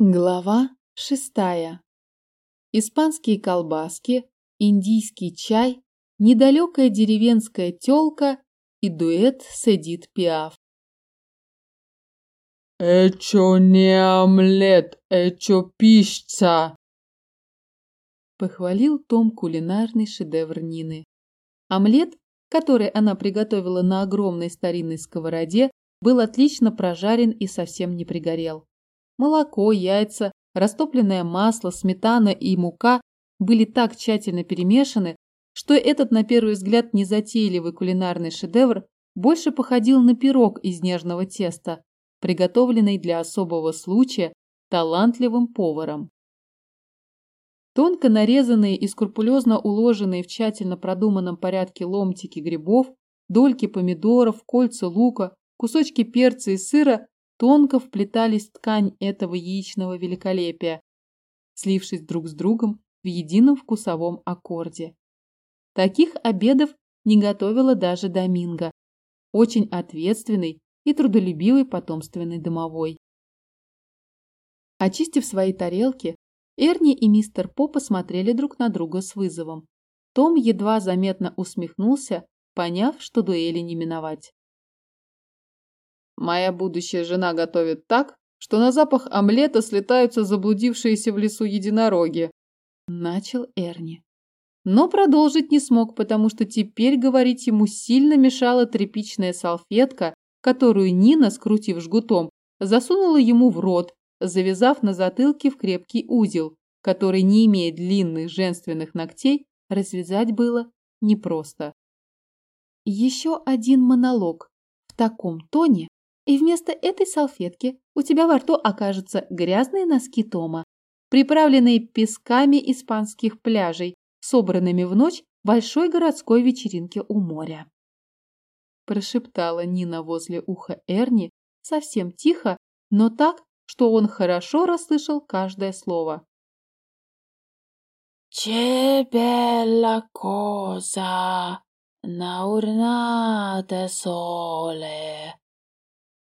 Глава шестая. Испанские колбаски, индийский чай, недалекая деревенская тёлка и дуэт с Эдит Пиаф. «Эчо не омлет, эчо пищца!» Похвалил Том кулинарный шедевр Нины. Омлет, который она приготовила на огромной старинной сковороде, был отлично прожарен и совсем не пригорел. Молоко, яйца, растопленное масло, сметана и мука были так тщательно перемешаны, что этот, на первый взгляд, незатейливый кулинарный шедевр больше походил на пирог из нежного теста, приготовленный для особого случая талантливым поваром. Тонко нарезанные и скрупулезно уложенные в тщательно продуманном порядке ломтики грибов, дольки помидоров, кольца лука, кусочки перца и сыра тонко вплетались в ткань этого яичного великолепия, слившись друг с другом в едином вкусовом аккорде. Таких обедов не готовила даже Доминго, очень ответственный и трудолюбивый потомственный домовой. Очистив свои тарелки, Эрни и мистер По посмотрели друг на друга с вызовом. Том едва заметно усмехнулся, поняв, что дуэли не миновать. Моя будущая жена готовит так, что на запах омлета слетаются заблудившиеся в лесу единороги. Начал Эрни. Но продолжить не смог, потому что теперь говорить ему сильно мешала тряпичная салфетка, которую Нина, скрутив жгутом, засунула ему в рот, завязав на затылке в крепкий узел, который, не имея длинных женственных ногтей, развязать было непросто. Еще один монолог в таком тоне и вместо этой салфетки у тебя во рту окажутся грязные носки Тома, приправленные песками испанских пляжей, собранными в ночь большой городской вечеринки у моря. Прошептала Нина возле уха Эрни совсем тихо, но так, что он хорошо расслышал каждое слово. «Che bella cosa, naurnate sole!»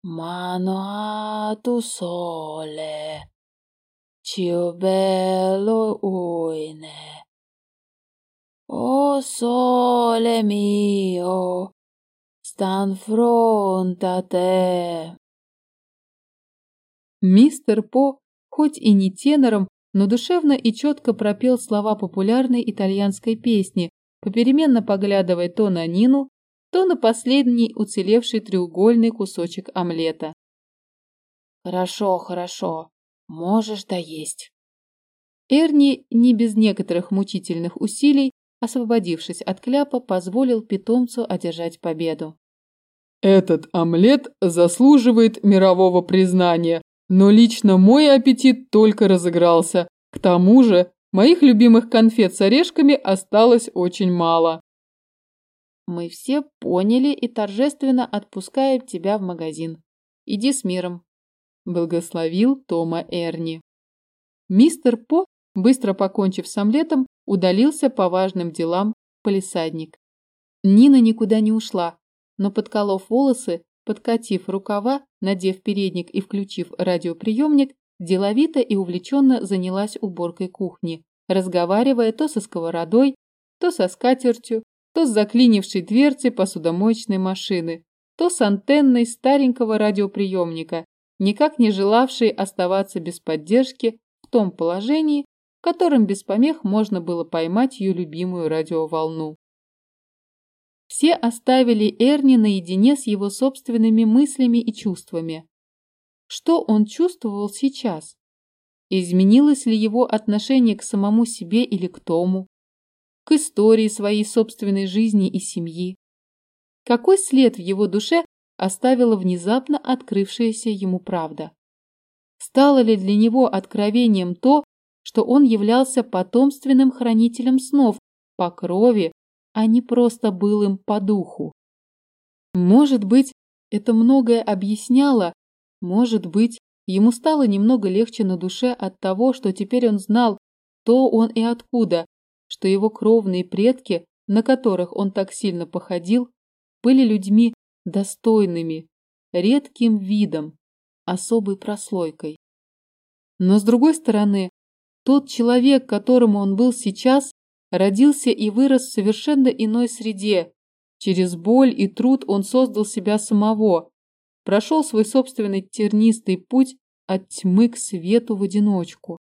Mano a tu ciò bello uine. O sole mio, stan fronte te. Мистер По, хоть и не тенором, но душевно и четко пропел слова популярной итальянской песни, попеременно поглядывая то на Нину, то на последний уцелевший треугольный кусочек омлета. «Хорошо, хорошо, можешь доесть». Эрни не без некоторых мучительных усилий, освободившись от кляпа, позволил питомцу одержать победу. «Этот омлет заслуживает мирового признания, но лично мой аппетит только разыгрался. К тому же моих любимых конфет с орешками осталось очень мало». Мы все поняли и торжественно отпускаем тебя в магазин. Иди с миром. Благословил Тома Эрни. Мистер По, быстро покончив с омлетом, удалился по важным делам в полисадник. Нина никуда не ушла, но, подколов волосы, подкатив рукава, надев передник и включив радиоприемник, деловито и увлеченно занялась уборкой кухни, разговаривая то со сковородой, то со скатертью, то с заклинившей дверцей посудомоечной машины, то с антенной старенького радиоприемника, никак не желавшей оставаться без поддержки в том положении, в котором без помех можно было поймать ее любимую радиоволну. Все оставили Эрни наедине с его собственными мыслями и чувствами. Что он чувствовал сейчас? Изменилось ли его отношение к самому себе или к Тому? К истории своей собственной жизни и семьи. Какой след в его душе оставила внезапно открывшаяся ему правда? Стало ли для него откровением то, что он являлся потомственным хранителем снов по крови, а не просто был им по духу? Может быть, это многое объясняло, может быть, ему стало немного легче на душе от того, что теперь он знал, кто он и откуда, что его кровные предки, на которых он так сильно походил, были людьми достойными, редким видом, особой прослойкой. Но с другой стороны, тот человек, которому он был сейчас, родился и вырос в совершенно иной среде. Через боль и труд он создал себя самого, прошел свой собственный тернистый путь от тьмы к свету в одиночку,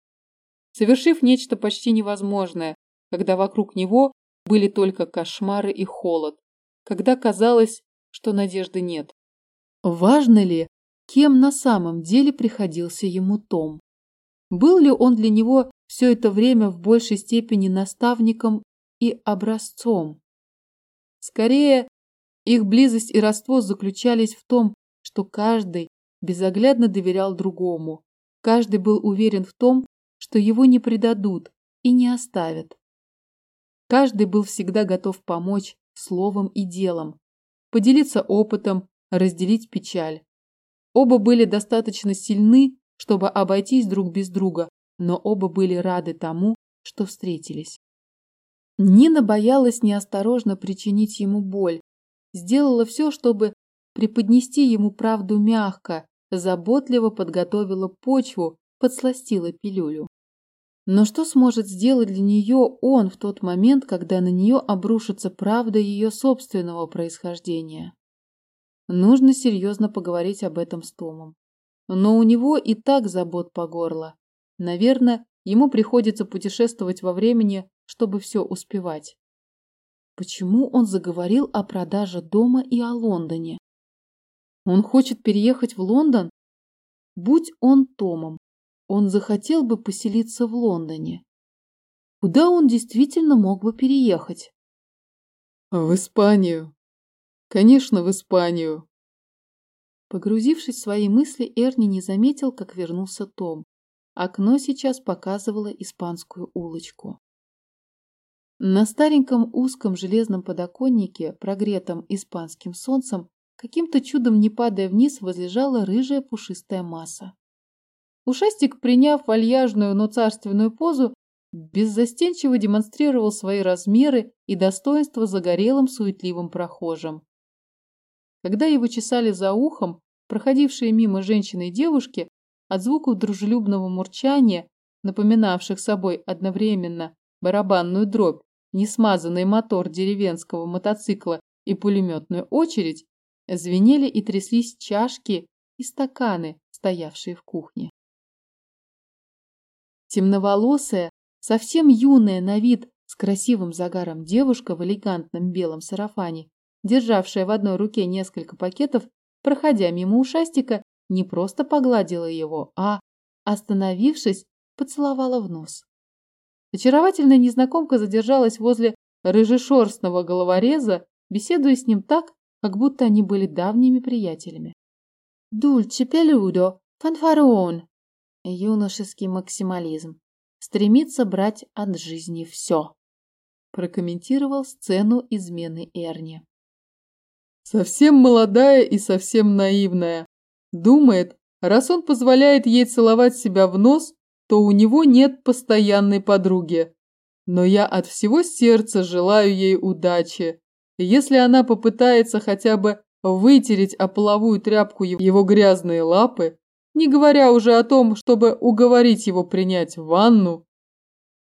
совершив нечто почти невозможное, когда вокруг него были только кошмары и холод, когда казалось, что надежды нет. Важно ли, кем на самом деле приходился ему Том? Был ли он для него все это время в большей степени наставником и образцом? Скорее, их близость и родство заключались в том, что каждый безоглядно доверял другому, каждый был уверен в том, что его не предадут и не оставят. Каждый был всегда готов помочь словом и делом, поделиться опытом, разделить печаль. Оба были достаточно сильны, чтобы обойтись друг без друга, но оба были рады тому, что встретились. Нина боялась неосторожно причинить ему боль, сделала все, чтобы преподнести ему правду мягко, заботливо подготовила почву, подсластила пилюлю. Но что сможет сделать для нее он в тот момент, когда на нее обрушится правда ее собственного происхождения? Нужно серьезно поговорить об этом с Томом. Но у него и так забот по горло. Наверное, ему приходится путешествовать во времени, чтобы все успевать. Почему он заговорил о продаже дома и о Лондоне? Он хочет переехать в Лондон? Будь он Томом, он захотел бы поселиться в Лондоне. Куда он действительно мог бы переехать? В Испанию. Конечно, в Испанию. Погрузившись в свои мысли, Эрни не заметил, как вернулся Том. Окно сейчас показывало испанскую улочку. На стареньком узком железном подоконнике, прогретом испанским солнцем, каким-то чудом не падая вниз, возлежала рыжая пушистая масса. Ушастик, приняв вальяжную, но царственную позу, беззастенчиво демонстрировал свои размеры и достоинства загорелым суетливым прохожим. Когда его чесали за ухом, проходившие мимо женщины и девушки, от звуков дружелюбного мурчания, напоминавших собой одновременно барабанную дробь, несмазанный мотор деревенского мотоцикла и пулеметную очередь, звенели и тряслись чашки и стаканы, стоявшие в кухне. Темноволосая, совсем юная на вид, с красивым загаром девушка в элегантном белом сарафане, державшая в одной руке несколько пакетов, проходя мимо ушастика, не просто погладила его, а, остановившись, поцеловала в нос. Очаровательная незнакомка задержалась возле рыжешерстного головореза, беседуя с ним так, как будто они были давними приятелями. «Дульче пелюдо, фанфарон!» Юношеский максимализм. Стремится брать от жизни все. Прокомментировал сцену измены Эрни. Совсем молодая и совсем наивная. Думает, раз он позволяет ей целовать себя в нос, то у него нет постоянной подруги. Но я от всего сердца желаю ей удачи. Если она попытается хотя бы вытереть о половую тряпку его грязные лапы, не говоря уже о том, чтобы уговорить его принять ванну,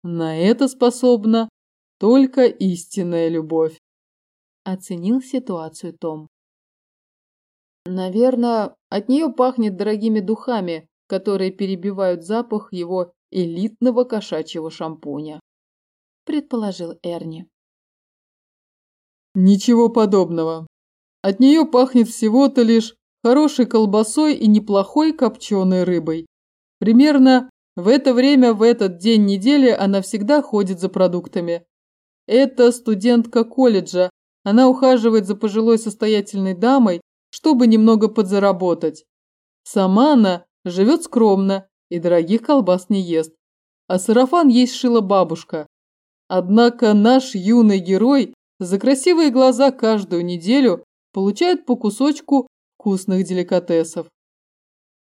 на это способна только истинная любовь. Оценил ситуацию Том. Наверное, от нее пахнет дорогими духами, которые перебивают запах его элитного кошачьего шампуня. Предположил Эрни. Ничего подобного. От нее пахнет всего-то лишь хорошей колбасой и неплохой копченой рыбой. Примерно в это время в этот день недели она всегда ходит за продуктами. Это студентка колледжа, она ухаживает за пожилой состоятельной дамой, чтобы немного подзаработать. Сама она живет скромно и дорогих колбас не ест, а сарафан ей сшила бабушка. Однако наш юный герой за красивые глаза каждую неделю получает по кусочку вкусных деликатесов.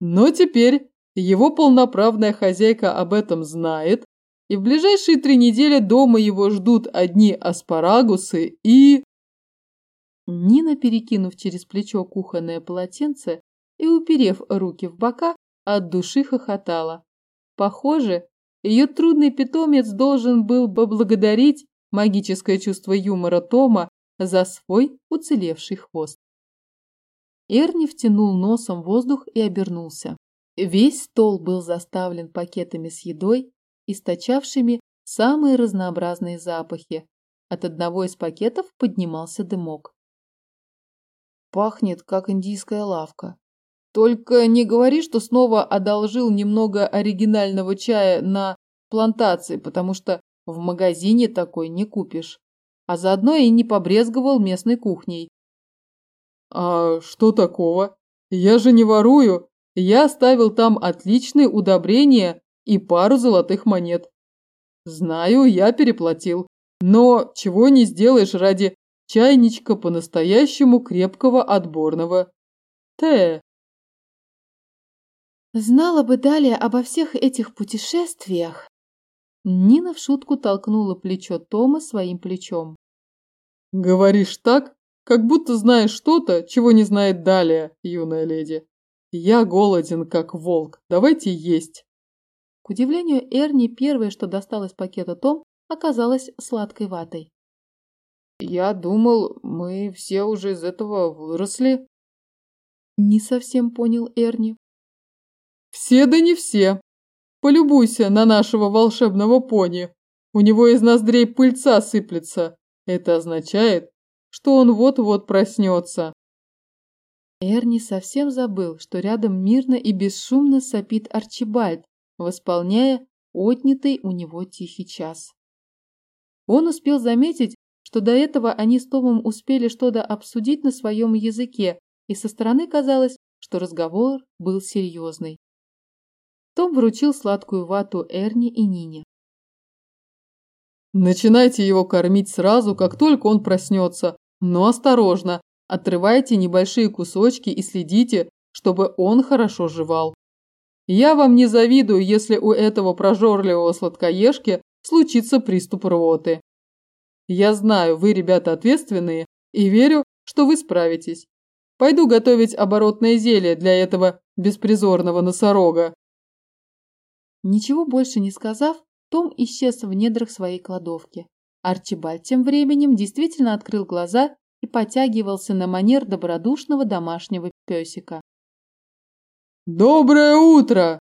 Но теперь его полноправная хозяйка об этом знает, и в ближайшие три недели дома его ждут одни аспарагусы и... Нина, перекинув через плечо кухонное полотенце и уперев руки в бока, от души хохотала. Похоже, ее трудный питомец должен был поблагодарить магическое чувство юмора Тома за свой уцелевший хвост. Эрни втянул носом воздух и обернулся. Весь стол был заставлен пакетами с едой, источавшими самые разнообразные запахи. От одного из пакетов поднимался дымок. Пахнет, как индийская лавка. Только не говори, что снова одолжил немного оригинального чая на плантации, потому что в магазине такой не купишь. А заодно и не побрезговал местной кухней. А что такого? Я же не ворую. Я оставил там отличные удобрения и пару золотых монет. Знаю, я переплатил. Но чего не сделаешь ради чайничка по-настоящему крепкого отборного. Т. Знала бы далее обо всех этих путешествиях. Нина в шутку толкнула плечо Тома своим плечом. Говоришь так, как будто знаешь что-то, чего не знает далее, юная леди. Я голоден, как волк. Давайте есть. К удивлению Эрни, первое, что достал из пакета Том, оказалось сладкой ватой. Я думал, мы все уже из этого выросли. Не совсем понял Эрни. Все да не все. Полюбуйся на нашего волшебного пони. У него из ноздрей пыльца сыплется. Это означает, что он вот-вот проснется. Эрни совсем забыл, что рядом мирно и бесшумно сопит Арчибальд, восполняя отнятый у него тихий час. Он успел заметить, что до этого они с Томом успели что-то обсудить на своем языке, и со стороны казалось, что разговор был серьезный. Том вручил сладкую вату Эрни и Нине. Начинайте его кормить сразу, как только он проснется, но осторожно, отрывайте небольшие кусочки и следите, чтобы он хорошо жевал. Я вам не завидую, если у этого прожорливого сладкоежки случится приступ рвоты. Я знаю, вы, ребята, ответственные, и верю, что вы справитесь. Пойду готовить оборотное зелье для этого беспризорного носорога. Ничего больше не сказав, Том исчез в недрах своей кладовки. Арчибальд тем временем действительно открыл глаза и потягивался на манер добродушного домашнего песика. «Доброе утро!»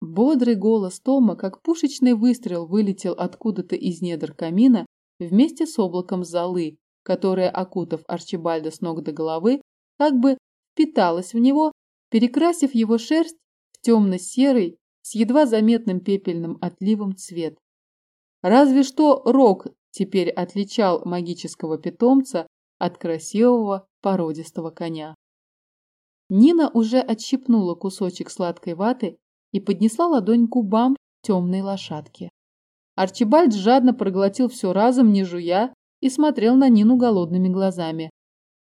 Бодрый голос Тома, как пушечный выстрел, вылетел откуда-то из недр камина вместе с облаком золы, которая, окутав Арчибальда с ног до головы, как бы впиталась в него, перекрасив его шерсть в темно-серый с едва заметным пепельным отливом цвет. Разве что рог теперь отличал магического питомца от красивого породистого коня. Нина уже отщипнула кусочек сладкой ваты и поднесла ладонь к губам темной лошадки. Арчибальд жадно проглотил все разом, не жуя, и смотрел на Нину голодными глазами.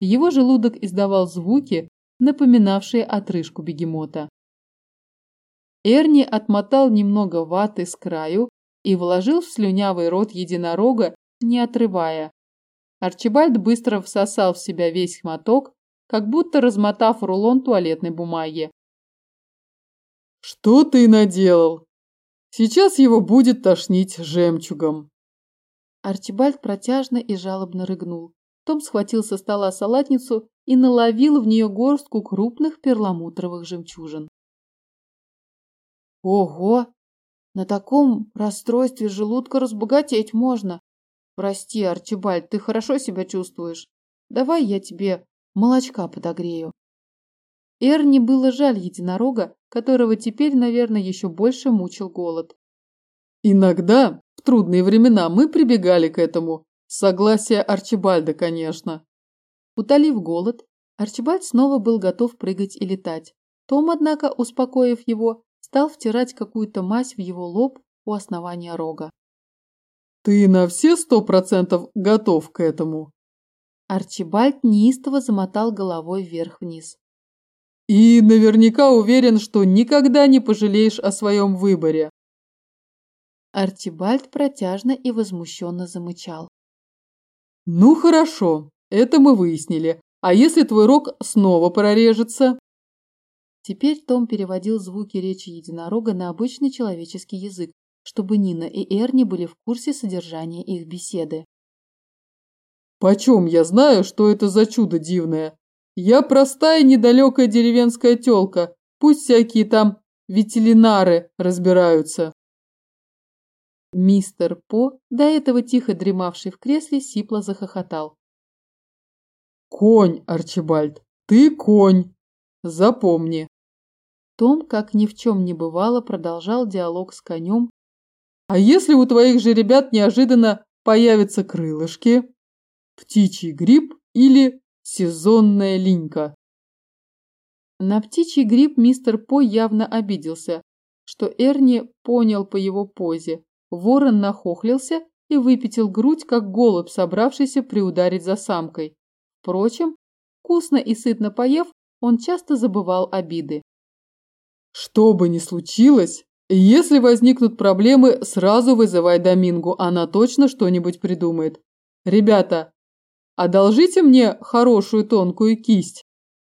Его желудок издавал звуки, напоминавшие отрыжку бегемота. Эрни отмотал немного ваты с краю и вложил в слюнявый рот единорога, не отрывая. Арчибальд быстро всосал в себя весь моток, как будто размотав рулон туалетной бумаги. «Что ты наделал?» Сейчас его будет тошнить жемчугом. Арчибальд протяжно и жалобно рыгнул. Том схватил со стола салатницу и наловил в нее горстку крупных перламутровых жемчужин. Ого! На таком расстройстве желудка разбогатеть можно. Прости, Арчибальд, ты хорошо себя чувствуешь? Давай я тебе молочка подогрею. Эрни было жаль единорога, которого теперь, наверное, еще больше мучил голод. Иногда, в трудные времена, мы прибегали к этому. Согласие Арчибальда, конечно. Утолив голод, Арчибальд снова был готов прыгать и летать. Том, однако, успокоив его, стал втирать какую-то мазь в его лоб у основания рога. «Ты на все сто процентов готов к этому?» Арчибальд неистово замотал головой вверх-вниз. И наверняка уверен, что никогда не пожалеешь о своем выборе. Арчибальд протяжно и возмущенно замычал. Ну хорошо, это мы выяснили. А если твой рог снова прорежется? Теперь Том переводил звуки речи единорога на обычный человеческий язык, чтобы Нина и Эрни были в курсе содержания их беседы. «Почем я знаю, что это за чудо дивное? Я простая недалекая деревенская тёлка, пусть всякие там ветеринары разбираются». Мистер По, до этого тихо дремавший в кресле, сипло захохотал. «Конь, Арчибальд, ты конь! Запомни!» Том, как ни в чем не бывало, продолжал диалог с конем. «А если у твоих же ребят неожиданно появятся крылышки, птичий гриб или сезонная линька?» На птичий гриб мистер По явно обиделся, что Эрни понял по его позе. Ворон нахохлился и выпятил грудь, как голубь, собравшийся приударить за самкой. Впрочем, вкусно и сытно поев, он часто забывал обиды. Что бы ни случилось, если возникнут проблемы, сразу вызывай Домингу, она точно что-нибудь придумает. Ребята, одолжите мне хорошую тонкую кисть.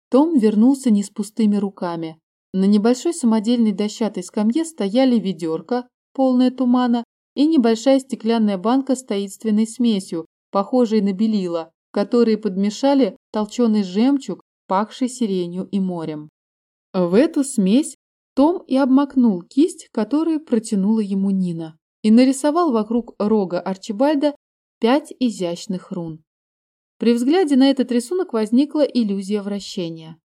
Том вернулся не с пустыми руками. На небольшой самодельной дощатой скамье стояли ведерко, полное тумана, и небольшая стеклянная банка с таинственной смесью, похожей на белила, которые подмешали толченый жемчуг, пахший сиренью и морем. В эту смесь том и обмакнул кисть, которую протянула ему Нина, и нарисовал вокруг рога Арчибальда пять изящных рун. При взгляде на этот рисунок возникла иллюзия вращения.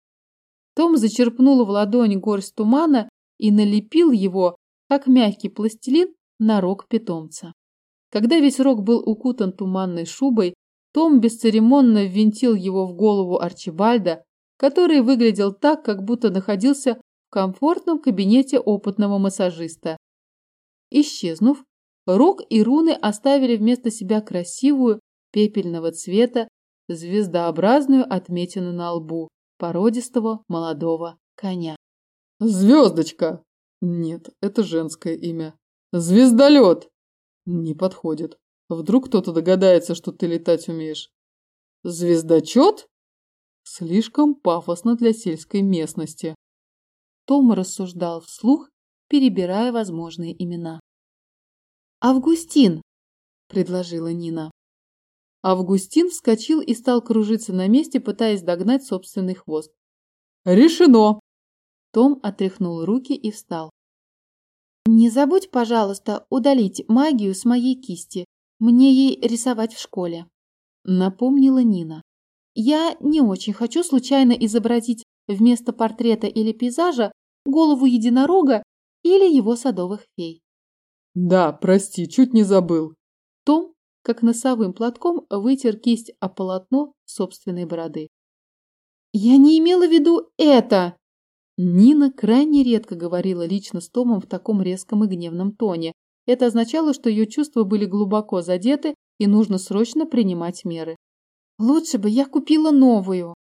Том зачерпнул в ладонь горсть тумана и налепил его, как мягкий пластилин, на рог питомца. Когда весь рог был укутан туманной шубой, том бесцеремонно ввинтил его в голову Арчибальда, который выглядел так, как будто находился комфортном кабинете опытного массажиста. Исчезнув, рог и руны оставили вместо себя красивую, пепельного цвета, звездообразную отметину на лбу породистого молодого коня. «Звездочка!» Нет, это женское имя. Звездолет! Не подходит. Вдруг кто-то догадается, что ты летать умеешь. Звездочет? Слишком пафосно для сельской местности. Том рассуждал вслух, перебирая возможные имена. «Августин!» – предложила Нина. Августин вскочил и стал кружиться на месте, пытаясь догнать собственный хвост. «Решено!» Том отряхнул руки и встал. «Не забудь, пожалуйста, удалить магию с моей кисти. Мне ей рисовать в школе», — напомнила Нина. «Я не очень хочу случайно изобразить вместо портрета или пейзажа голову единорога или его садовых фей». «Да, прости, чуть не забыл». Том, как носовым платком, вытер кисть о полотно собственной бороды. «Я не имела в виду это!» Нина крайне редко говорила лично с Томом в таком резком и гневном тоне. Это означало, что ее чувства были глубоко задеты и нужно срочно принимать меры. «Лучше бы я купила новую!»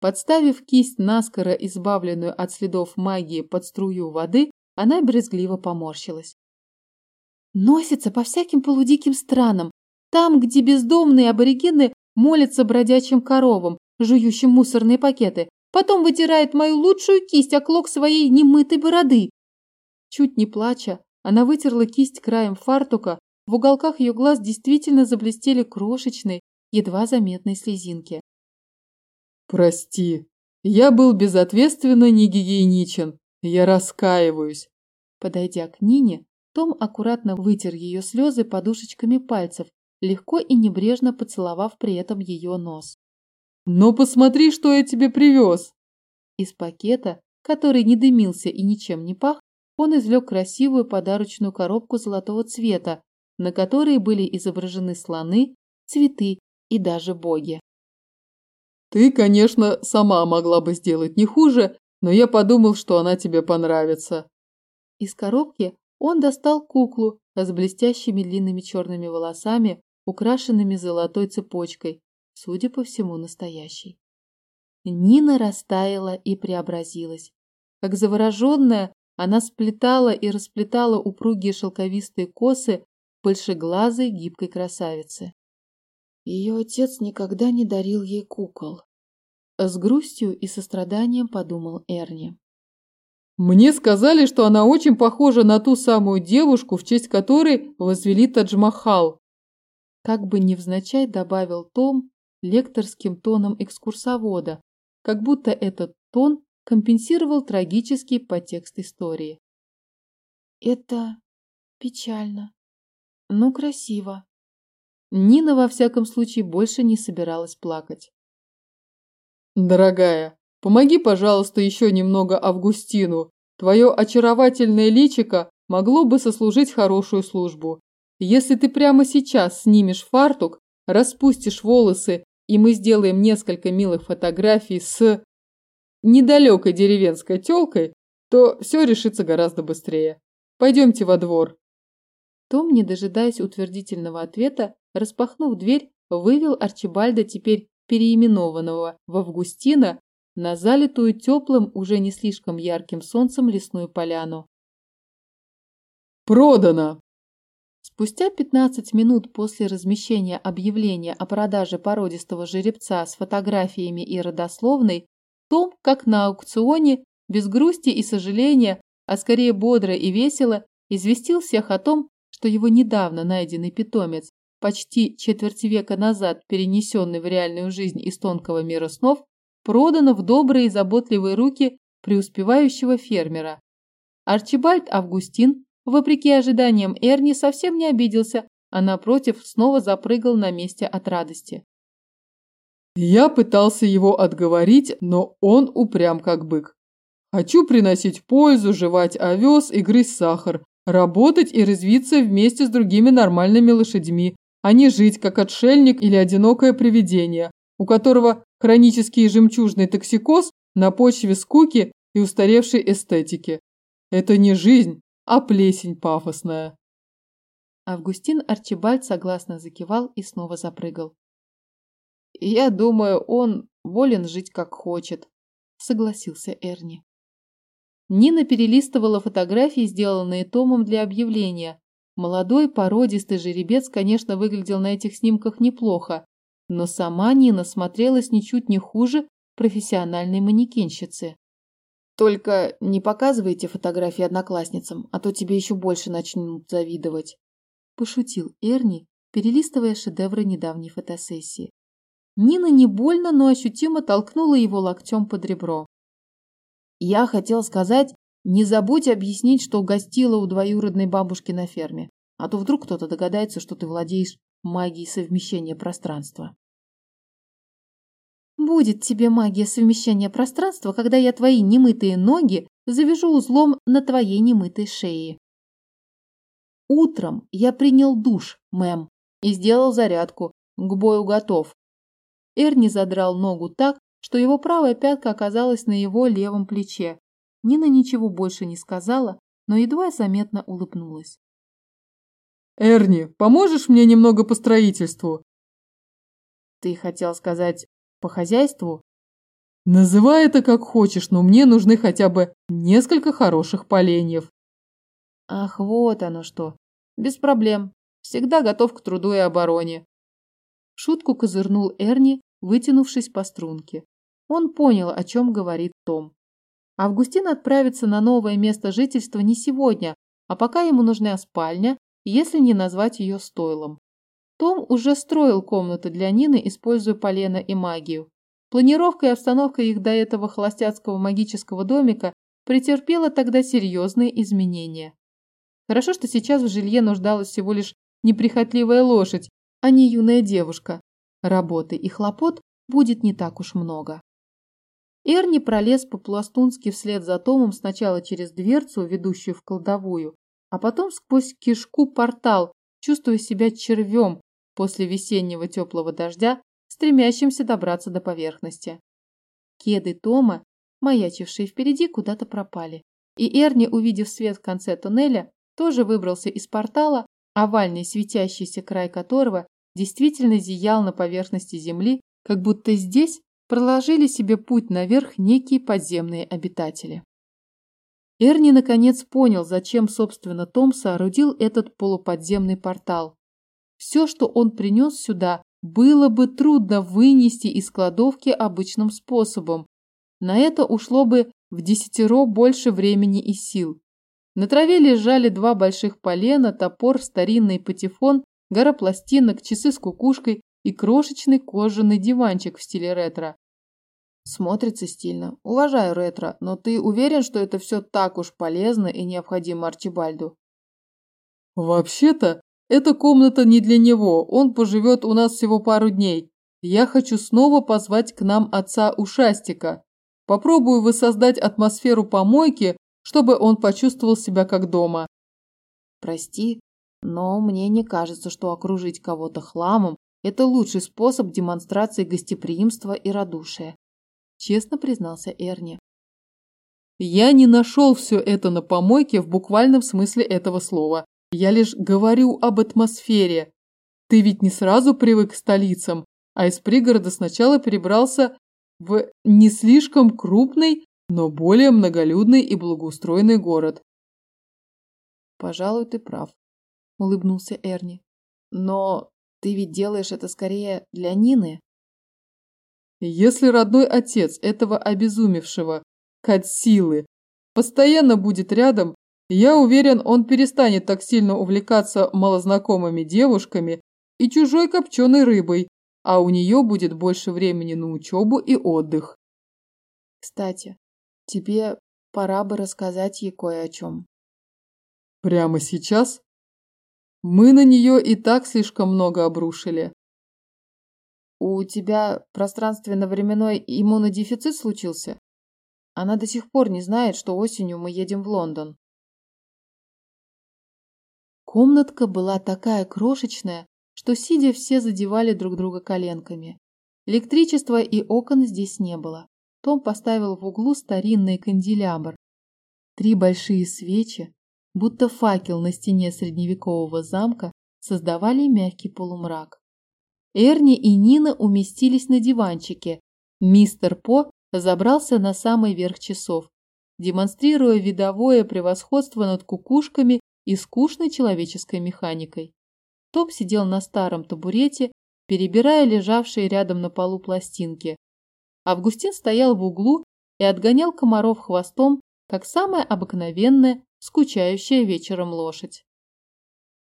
Подставив кисть наскоро избавленную от следов магии под струю воды, она брезгливо поморщилась. «Носится по всяким полудиким странам, там, где бездомные аборигены молятся бродячим коровам, жующим мусорные пакеты, Потом вытирает мою лучшую кисть о клок своей немытой бороды. Чуть не плача, она вытерла кисть краем фартука, в уголках ее глаз действительно заблестели крошечные, едва заметные слезинки. «Прости, я был безответственно негигиеничен. Я раскаиваюсь». Подойдя к Нине, Том аккуратно вытер ее слезы подушечками пальцев, легко и небрежно поцеловав при этом ее нос. Но посмотри, что я тебе привез!» Из пакета, который не дымился и ничем не пах, он извлек красивую подарочную коробку золотого цвета, на которой были изображены слоны, цветы и даже боги. «Ты, конечно, сама могла бы сделать не хуже, но я подумал, что она тебе понравится». Из коробки он достал куклу с блестящими длинными черными волосами, украшенными золотой цепочкой, судя по всему, настоящий. Нина растаяла и преобразилась. Как завороженная, она сплетала и расплетала упругие шелковистые косы большеглазой гибкой красавицы. Ее отец никогда не дарил ей кукол. С грустью и состраданием подумал Эрни. Мне сказали, что она очень похожа на ту самую девушку, в честь которой возвели Тадж-Махал. Как бы невзначай добавил Том лекторским тоном экскурсовода, как будто этот тон компенсировал трагический подтекст истории. Это печально, но красиво. Нина, во всяком случае, больше не собиралась плакать. «Дорогая, помоги, пожалуйста, еще немного Августину. Твое очаровательное личико могло бы сослужить хорошую службу. Если ты прямо сейчас снимешь фартук, распустишь волосы, и мы сделаем несколько милых фотографий с недалекой деревенской телкой, то все решится гораздо быстрее. Пойдемте во двор». Том, не дожидаясь утвердительного ответа, распахнув дверь, вывел Арчибальда, теперь переименованного в Августина, на залитую теплым, уже не слишком ярким солнцем лесную поляну. «Продано!» Спустя 15 минут после размещения объявления о продаже породистого жеребца с фотографиями и родословной, том, как на аукционе, без грусти и сожаления, а скорее бодро и весело, известил всех о том, что его недавно найденный питомец, почти четверть века назад перенесенный в реальную жизнь из тонкого мира снов, продано в добрые и заботливые руки преуспевающего фермера. Арчибальд Августин, вопреки ожиданиям Эрни, совсем не обиделся, а напротив снова запрыгал на месте от радости. Я пытался его отговорить, но он упрям как бык. Хочу приносить пользу, жевать овес и грызть сахар, работать и развиться вместе с другими нормальными лошадьми, а не жить как отшельник или одинокое привидение, у которого хронический жемчужный токсикоз на почве скуки и устаревшей эстетики. Это не жизнь, а плесень пафосная. Августин Арчибальд согласно закивал и снова запрыгал. «Я думаю, он волен жить как хочет», — согласился Эрни. Нина перелистывала фотографии, сделанные Томом для объявления. Молодой породистый жеребец, конечно, выглядел на этих снимках неплохо, но сама Нина смотрелась ничуть не хуже профессиональной манекенщицы. «Только не показывайте фотографии одноклассницам, а то тебе еще больше начнут завидовать», – пошутил Эрни, перелистывая шедевры недавней фотосессии. Нина не больно, но ощутимо толкнула его локтем под ребро. Я хотел сказать, не забудь объяснить, что гостила у двоюродной бабушки на ферме, а то вдруг кто-то догадается, что ты владеешь магией совмещения пространства. Будет тебе магия совмещения пространства, когда я твои немытые ноги завяжу узлом на твоей немытой шее. Утром я принял душ, мэм, и сделал зарядку. К бою готов. Эрни задрал ногу так, что его правая пятка оказалась на его левом плече. Нина ничего больше не сказала, но едва заметно улыбнулась. «Эрни, поможешь мне немного по строительству?» «Ты хотел сказать по хозяйству?» «Называй это как хочешь, но мне нужны хотя бы несколько хороших поленьев». «Ах, вот оно что! Без проблем. Всегда готов к труду и обороне». Шутку козырнул Эрни, вытянувшись по струнке. Он понял, о чем говорит Том. Августин отправится на новое место жительства не сегодня, а пока ему нужна спальня, если не назвать ее стойлом. Том уже строил комнаты для Нины, используя полено и магию. Планировка и обстановка их до этого холостяцкого магического домика претерпела тогда серьезные изменения. Хорошо, что сейчас в жилье нуждалась всего лишь неприхотливая лошадь, а не юная девушка. Работы и хлопот будет не так уж много. Эрни пролез по-пластунски вслед за Томом сначала через дверцу, ведущую в кладовую, а потом сквозь кишку портал, чувствуя себя червем после весеннего теплого дождя, стремящимся добраться до поверхности. Кеды Тома, маячившие впереди, куда-то пропали. И Эрни, увидев свет в конце туннеля, тоже выбрался из портала, овальный светящийся край которого действительно зиял на поверхности земли, как будто здесь проложили себе путь наверх некие подземные обитатели. Эрни наконец понял, зачем, собственно, Том соорудил этот полуподземный портал. Все, что он принес сюда, было бы трудно вынести из кладовки обычным способом. На это ушло бы в десятеро больше времени и сил. На траве лежали два больших полена, топор, старинный патефон, гора пластинок, часы с кукушкой и крошечный кожаный диванчик в стиле ретро. Смотрится стильно. Уважаю ретро, но ты уверен, что это все так уж полезно и необходимо Арчибальду? Вообще-то, эта комната не для него, он поживет у нас всего пару дней. Я хочу снова позвать к нам отца Ушастика. Попробую воссоздать атмосферу помойки, чтобы он почувствовал себя как дома. Прости, но мне не кажется, что окружить кого-то хламом – это лучший способ демонстрации гостеприимства и радушия. Честно признался Эрни. Я не нашел все это на помойке в буквальном смысле этого слова. Я лишь говорю об атмосфере. Ты ведь не сразу привык к столицам, а из пригорода сначала перебрался в не слишком крупный, но более многолюдный и благоустроенный город. Пожалуй, ты прав, улыбнулся Эрни. Но ты ведь делаешь это скорее для Нины. Если родной отец этого обезумевшего Кадсилы постоянно будет рядом, я уверен, он перестанет так сильно увлекаться малознакомыми девушками и чужой копченой рыбой, а у нее будет больше времени на учебу и отдых. Кстати, тебе пора бы рассказать ей кое о чем. Прямо сейчас? Мы на нее и так слишком много обрушили. У тебя пространственно-временной иммунодефицит случился? Она до сих пор не знает, что осенью мы едем в Лондон. Комнатка была такая крошечная, что сидя все задевали друг друга коленками. Электричества и окон здесь не было. Том поставил в углу старинный канделябр. Три большие свечи, будто факел на стене средневекового замка, создавали мягкий полумрак. Эрни и Нина уместились на диванчике. Мистер По забрался на самый верх часов, демонстрируя видовое превосходство над кукушками и скучной человеческой механикой. Том сидел на старом табурете, перебирая лежавшие рядом на полу пластинки. Августин стоял в углу и отгонял комаров хвостом, как самая обыкновенная, скучающая вечером лошадь.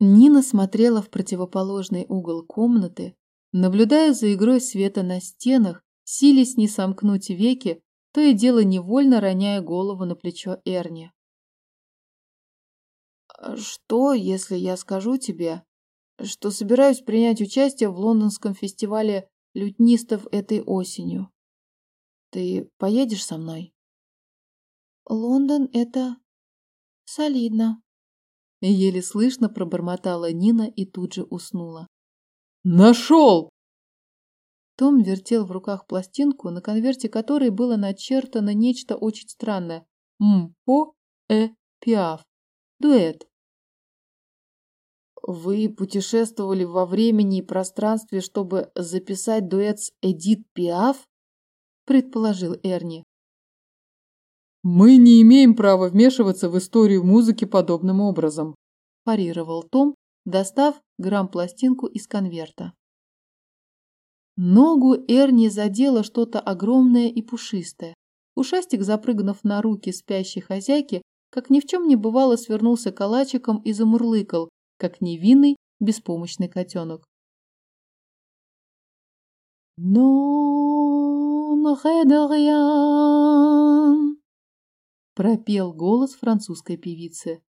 Нина смотрела в противоположный угол комнаты, наблюдая за игрой света на стенах, силясь не сомкнуть веки, то и дело невольно роняя голову на плечо Эрни. «Что, если я скажу тебе, что собираюсь принять участие в лондонском фестивале лютнистов этой осенью. Ты поедешь со мной? Лондон — это солидно. Еле слышно пробормотала Нина и тут же уснула. Нашел! Том вертел в руках пластинку, на конверте которой было начертано нечто очень странное. М-По-Э-Пиаф. Дуэт. Вы путешествовали во времени и пространстве, чтобы записать дуэт с Эдит Пиаф? Предположил Эрни. Мы не имеем права вмешиваться в историю музыки подобным образом, парировал Том, достав грамм-пластинку из конверта. Ногу Эрни задело что-то огромное и пушистое. Ушастик, запрыгнув на руки спящей хозяйки, как ни в чем не бывало, свернулся калачиком и замурлыкал, как невинный, беспомощный котенок. «Non rien», — пропел голос французской певицы.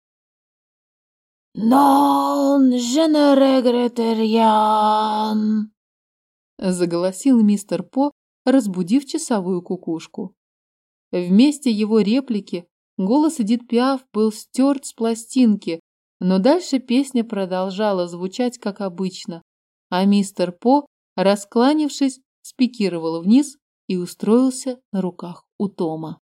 «Non, je ne regrette rien», — заголосил мистер По, разбудив часовую кукушку. Вместе его реплики голос Эдит Пиаф был стерт с пластинки, но дальше песня продолжала звучать, как обычно, а мистер По, раскланившись, спикировал вниз и устроился на руках у Тома.